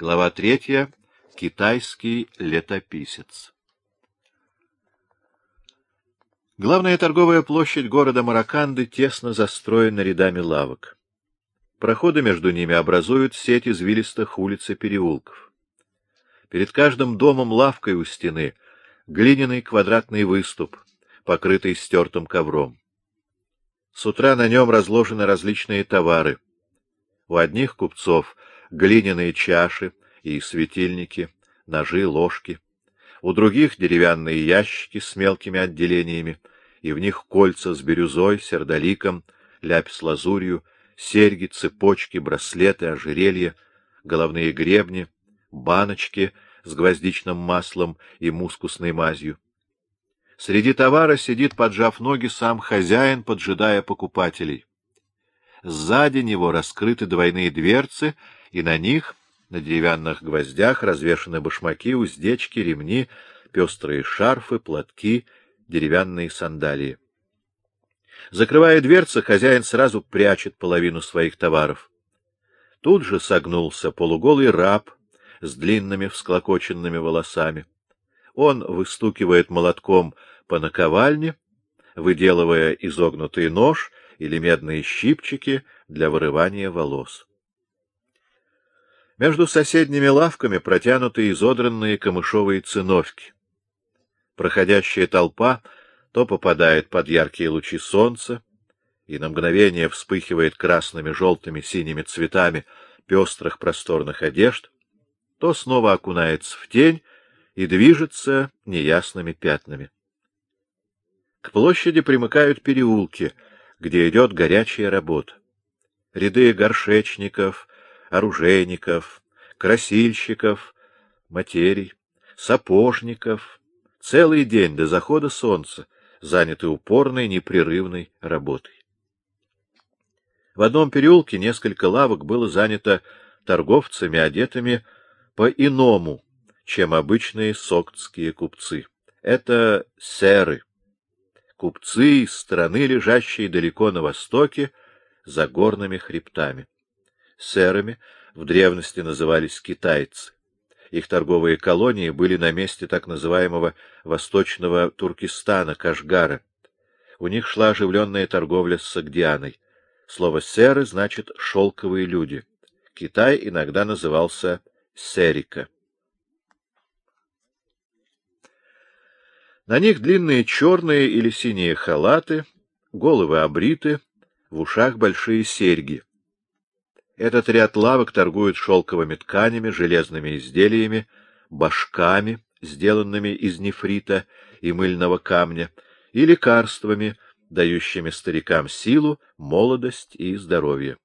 Глава третья. Китайский летописец. Главная торговая площадь города Мараканды тесно застроена рядами лавок. Проходы между ними образуют сеть извилистых улиц и переулков. Перед каждым домом лавкой у стены глиняный квадратный выступ, покрытый стертым ковром. С утра на нем разложены различные товары. У одних купцов глиняные чаши и светильники, ножи, ложки. У других деревянные ящики с мелкими отделениями, и в них кольца с бирюзой, сердоликом, ляпис-лазурью, серьги, цепочки, браслеты, ожерелья, головные гребни, баночки с гвоздичным маслом и мускусной мазью. Среди товара сидит, поджав ноги, сам хозяин, поджидая покупателей. Сзади него раскрыты двойные дверцы, и на них, на деревянных гвоздях, развешаны башмаки, уздечки, ремни, пестрые шарфы, платки, деревянные сандалии. Закрывая дверцы, хозяин сразу прячет половину своих товаров. Тут же согнулся полуголый раб с длинными всклокоченными волосами. Он выстукивает молотком по наковальне, выделывая изогнутый нож или медные щипчики для вырывания волос. Между соседними лавками протянуты изодранные камышовые циновки. Проходящая толпа то попадает под яркие лучи солнца, и на мгновение вспыхивает красными, желтыми, синими цветами пестрых просторных одежд, то снова окунается в тень и движется неясными пятнами. К площади примыкают переулки, где идет горячая работа. Ряды горшечников, оружейников, красильщиков, материй, сапожников. Целый день до захода солнца заняты упорной, непрерывной работой. В одном переулке несколько лавок было занято торговцами, одетыми по-иному, чем обычные соктские купцы. Это серы, купцы из страны, лежащей далеко на востоке, за горными хребтами. Серами в древности назывались китайцы. Их торговые колонии были на месте так называемого восточного Туркестана, Кашгара. У них шла оживленная торговля с Сагдианой. Слово «серы» значит «шелковые люди». Китай иногда назывался серика. На них длинные черные или синие халаты, головы обриты, в ушах большие серьги. Этот ряд лавок торгует шелковыми тканями, железными изделиями, башками, сделанными из нефрита и мыльного камня, и лекарствами, дающими старикам силу, молодость и здоровье.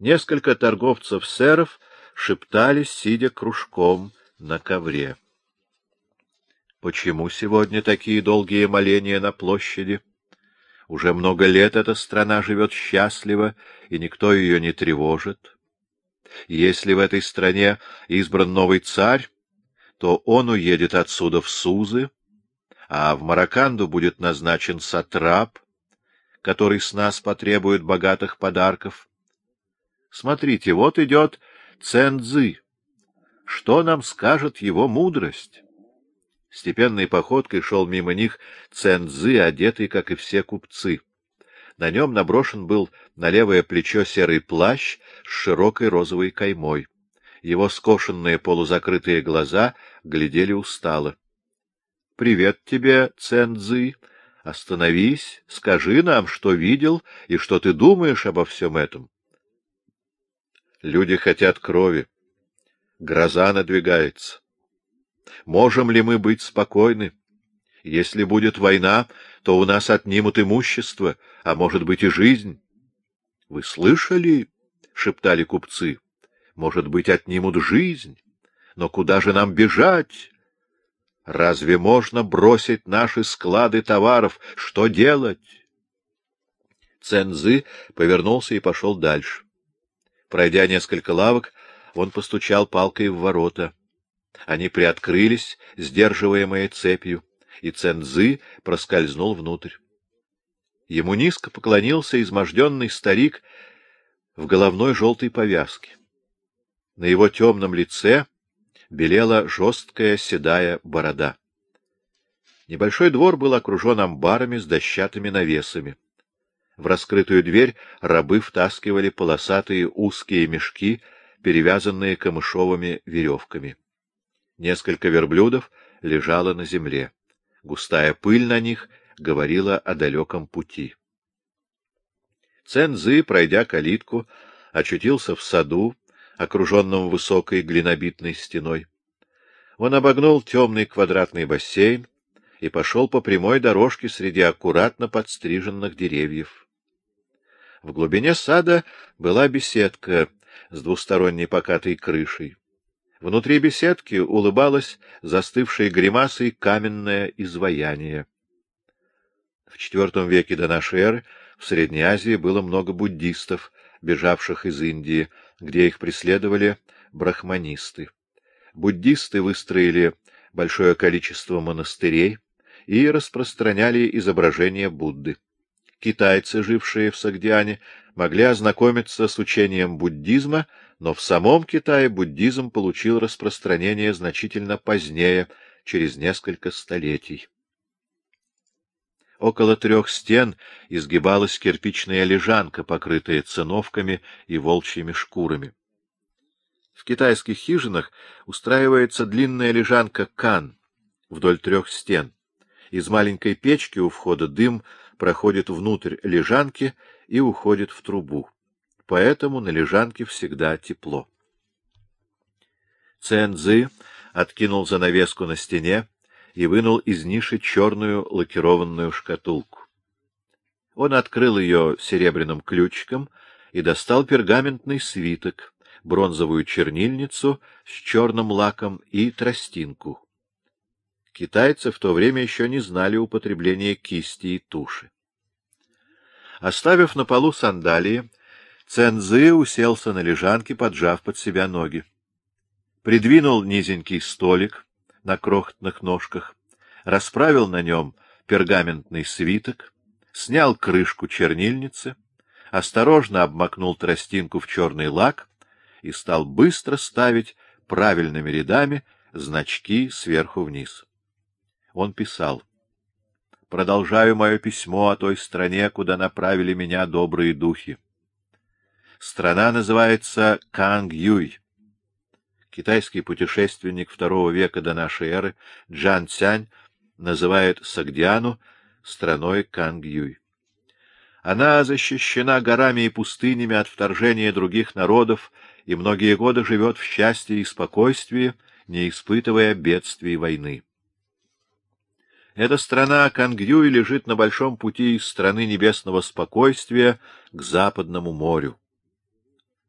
Несколько торговцев-сэров шептались, сидя кружком на ковре. Почему сегодня такие долгие моления на площади? Уже много лет эта страна живет счастливо, и никто ее не тревожит. Если в этой стране избран новый царь, то он уедет отсюда в Сузы, а в Мараканду будет назначен сатрап, который с нас потребует богатых подарков. Смотрите, вот идет Цензы. Что нам скажет его мудрость? Степенной походкой шел мимо них Цензы, одетый, как и все купцы. На нем наброшен был на левое плечо серый плащ с широкой розовой каймой. Его скошенные полузакрытые глаза глядели устало. — Привет тебе, Цензы! Остановись, скажи нам, что видел и что ты думаешь обо всем этом. Люди хотят крови. Гроза надвигается. Можем ли мы быть спокойны? Если будет война, то у нас отнимут имущество, а может быть и жизнь. — Вы слышали? — шептали купцы. — Может быть, отнимут жизнь. Но куда же нам бежать? Разве можно бросить наши склады товаров? Что делать? Цензы повернулся и пошел дальше. Пройдя несколько лавок, он постучал палкой в ворота. Они приоткрылись, сдерживаемые цепью, и Цензы проскользнул внутрь. Ему низко поклонился изможденный старик в головной желтой повязке. На его темном лице белела жесткая седая борода. Небольшой двор был окружен амбарами с дощатыми навесами. В раскрытую дверь рабы втаскивали полосатые узкие мешки, перевязанные камышовыми веревками. Несколько верблюдов лежало на земле. Густая пыль на них говорила о далеком пути. Цензы, пройдя калитку, очутился в саду, окруженном высокой глинобитной стеной. Он обогнул темный квадратный бассейн и пошел по прямой дорожке среди аккуратно подстриженных деревьев. В глубине сада была беседка с двусторонней покатой крышей. Внутри беседки улыбалось застывшей гримасой каменное изваяние. В IV веке до нашей эры в Средней Азии было много буддистов, бежавших из Индии, где их преследовали брахманисты. Буддисты выстроили большое количество монастырей и распространяли изображения Будды. Китайцы, жившие в Сагдиане, могли ознакомиться с учением буддизма, но в самом Китае буддизм получил распространение значительно позднее, через несколько столетий. Около трех стен изгибалась кирпичная лежанка, покрытая циновками и волчьими шкурами. В китайских хижинах устраивается длинная лежанка кан вдоль трех стен. Из маленькой печки у входа дым проходит внутрь лежанки и уходит в трубу. Поэтому на лежанке всегда тепло. Цэнзы откинул занавеску на стене и вынул из ниши черную лакированную шкатулку. Он открыл ее серебряным ключиком и достал пергаментный свиток, бронзовую чернильницу с черным лаком и тростинку. Китайцы в то время еще не знали употребления кисти и туши. Оставив на полу сандалии, Цензы уселся на лежанке, поджав под себя ноги. Придвинул низенький столик на крохотных ножках, расправил на нем пергаментный свиток, снял крышку чернильницы, осторожно обмакнул тростинку в черный лак и стал быстро ставить правильными рядами значки сверху вниз. Он писал. «Продолжаю мое письмо о той стране, куда направили меня добрые духи. Страна называется Канг-Юй. Китайский путешественник II века до нашей эры Джан Цянь называет Сагдиану страной Канг-Юй. Она защищена горами и пустынями от вторжения других народов и многие годы живет в счастье и спокойствии, не испытывая бедствий войны. Эта страна Кангюй лежит на большом пути из страны небесного спокойствия к Западному морю.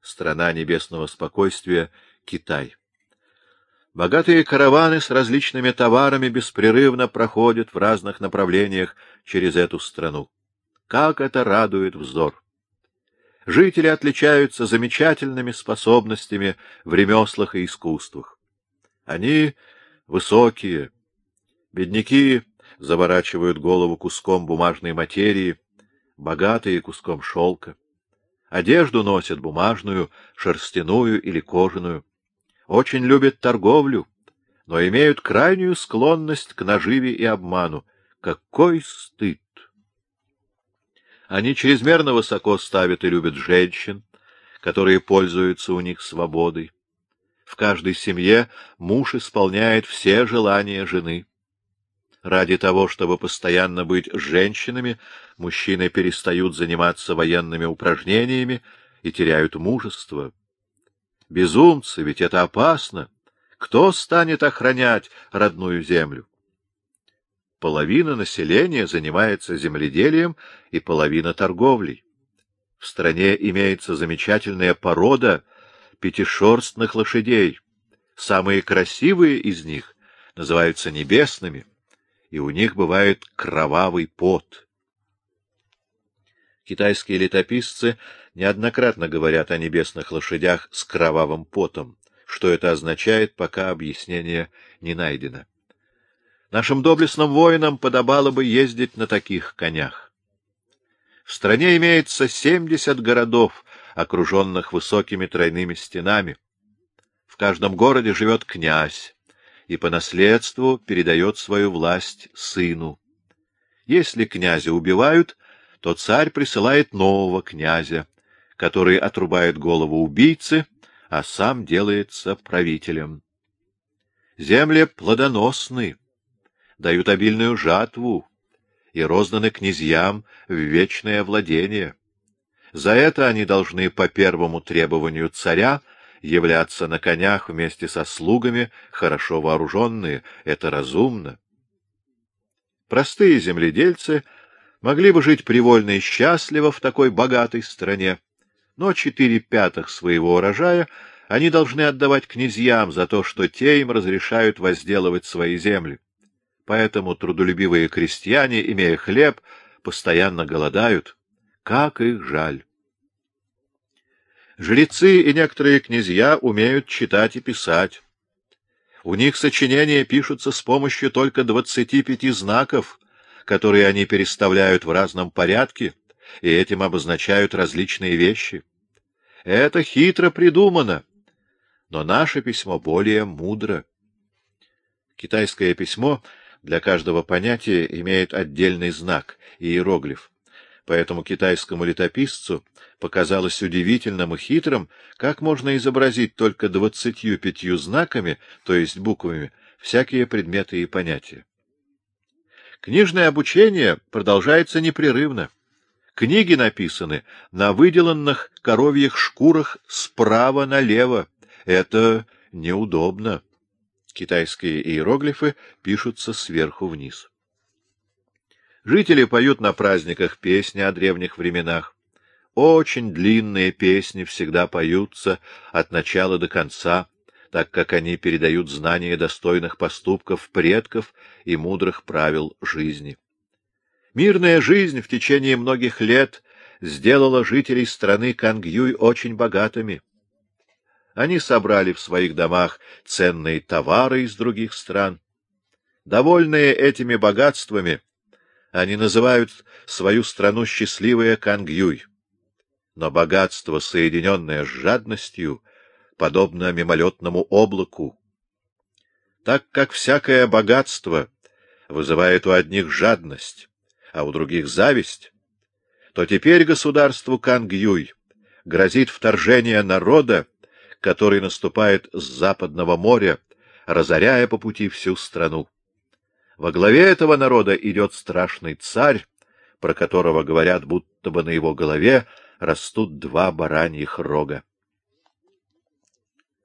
Страна небесного спокойствия — Китай. Богатые караваны с различными товарами беспрерывно проходят в разных направлениях через эту страну. Как это радует взор! Жители отличаются замечательными способностями в ремеслах и искусствах. Они высокие, бедняки заворачивают голову куском бумажной материи, богатые куском шелка. Одежду носят бумажную, шерстяную или кожаную. Очень любят торговлю, но имеют крайнюю склонность к наживе и обману. Какой стыд! Они чрезмерно высоко ставят и любят женщин, которые пользуются у них свободой. В каждой семье муж исполняет все желания жены. Ради того, чтобы постоянно быть женщинами, мужчины перестают заниматься военными упражнениями и теряют мужество. Безумцы, ведь это опасно. Кто станет охранять родную землю? Половина населения занимается земледелием и половина торговлей. В стране имеется замечательная порода пятишерстных лошадей. Самые красивые из них называются небесными и у них бывает кровавый пот. Китайские летописцы неоднократно говорят о небесных лошадях с кровавым потом. Что это означает, пока объяснение не найдено. Нашим доблестным воинам подобало бы ездить на таких конях. В стране имеется семьдесят городов, окруженных высокими тройными стенами. каждом городе живет князь и по наследству передает свою власть сыну. Если князя убивают, то царь присылает нового князя, который отрубает голову убийцы, а сам делается правителем. Земли плодоносны, дают обильную жатву и розданы князьям в вечное владение. За это они должны по первому требованию царя являться на конях вместе со слугами, хорошо вооруженные. Это разумно. Простые земледельцы могли бы жить привольно и счастливо в такой богатой стране, но четыре пятых своего урожая они должны отдавать князьям за то, что те им разрешают возделывать свои земли. Поэтому трудолюбивые крестьяне, имея хлеб, постоянно голодают. Как их жаль! Жрецы и некоторые князья умеют читать и писать. У них сочинения пишутся с помощью только двадцати пяти знаков, которые они переставляют в разном порядке, и этим обозначают различные вещи. Это хитро придумано, но наше письмо более мудро. Китайское письмо для каждого понятия имеет отдельный знак — иероглиф. Поэтому китайскому летописцу показалось удивительным и хитрым, как можно изобразить только двадцатью пятью знаками, то есть буквами, всякие предметы и понятия. Книжное обучение продолжается непрерывно. Книги написаны на выделанных коровьих шкурах справа налево. Это неудобно. Китайские иероглифы пишутся сверху вниз. Жители поют на праздниках песни о древних временах. Очень длинные песни всегда поются от начала до конца, так как они передают знания достойных поступков предков и мудрых правил жизни. Мирная жизнь в течение многих лет сделала жителей страны Кангюй очень богатыми. Они собрали в своих домах ценные товары из других стран. Довольные этими богатствами, они называют свою страну счастливая Кангюй. Но богатство, соединенное с жадностью, подобно мимолетному облаку. Так как всякое богатство вызывает у одних жадность, а у других зависть, то теперь государству Кангюй грозит вторжение народа, который наступает с Западного моря, разоряя по пути всю страну. Во главе этого народа идет страшный царь, про которого говорят, будто бы на его голове растут два бараньих рога.